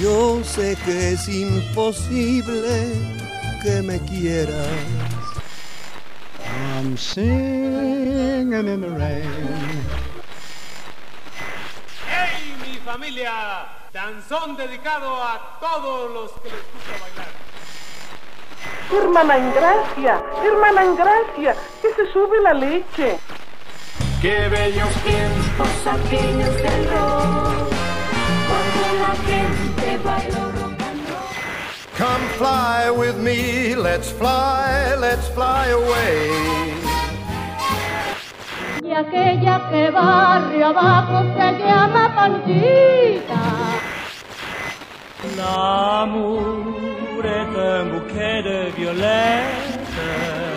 Yo sé que es imposible que me quieras. I'm singing in the rain. ¡Hey, mi familia! Danzón dedicado a todos los que les gusta bailar. Hermana Ingracia, hermana Ingracia, que se sube la leche. Qué bellos tiempos aquellos del rock, cuando la gente bailó rock and roll. Come fly with me, let's fly, let's fly away. Y aquella que barrio abajo se llama Panchita. L'amour est un bouquet de violets